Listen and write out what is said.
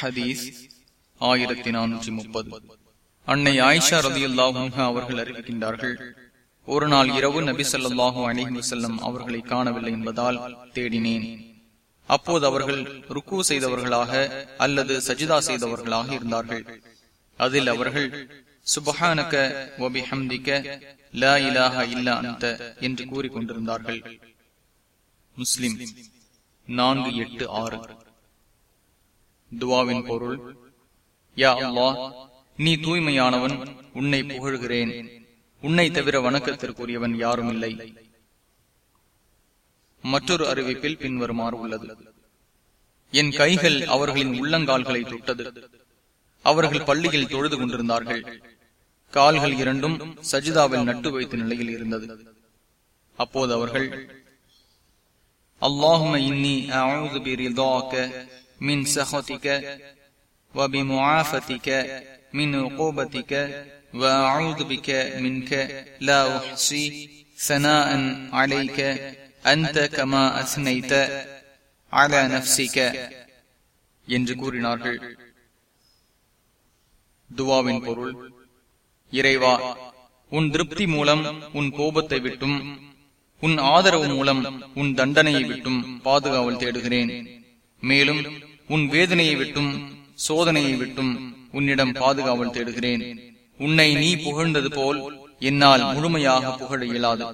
ஹதீஸ் ஆயிரத்தி நானூற்றி முப்பது. அன்னை ஆயிஷா ரதியுல்லாஹா அவர்கள் அறிவிக்கின்றார்கள் ஒரு நாள் இரவு நபி சொல்லாஹு அலிஹி வசல்லம் அவர்களை காணவில்லை என்பதால் தேடினேன். அப்போது அவர்கள் ருக்கு செய்தவர்களாக அல்லது சஜிதா செய்தவர்களாக இருந்தார்கள். அதில் அவர்கள் சுபஹானக ஒபி ஹம்திக்க லா இலாஹா இல்லா அந்த என்று கூறிக்கொண்டிருந்தார்கள். முஸ்லிம் நான்கு எட்டு ஆறு. துவாவின் பொருள். யா அல்லா நீ தூய்மையானவன் உன்னை புகழ்கிறேன். உன்னை தவிர வணக்கத்திற்குரியவன் யாரும் இல்லை. மற்றொரு அறிவிப்பில் பின்வருமாறு உள்ளது. என் கைகள் அவர்களின் உள்ளங்கால்களை தொட்டது. அவர்கள் பள்ளியில் தொழுது கொண்டிருந்தார்கள். கால்கள் இரண்டும் சஜிதாவில் நட்டு வைத்த நிலையில் இருந்தது. அப்போது அவர்கள் அல்லாஹும இன்னி அவுது பிரிதாக்க மின் சஹதிக وبمعافتك من عقوبتك وأعوذ بك منك لا أحصي ثناء عليك أنت كما أثنيت على نفسك என்று கூறினார்கள் துவாவின் பொருள் இறைவா உன் திருப்தி மூலம் உன் கோபத்தை விட்டும் உன் ஆதரவு மூலம் உன் தண்டனையை விட்டும் பாதுகாவல் தேடுகிறேன் மேலும் உன் வேதனையை விட்டும் சோதனையை விட்டும் உன்னிடம் பாதுகாவல் தேடுகிறேன். உன்னை நீ புகழ்ந்தது போல் என்னால் முழுமையாக புகழ இயலாது.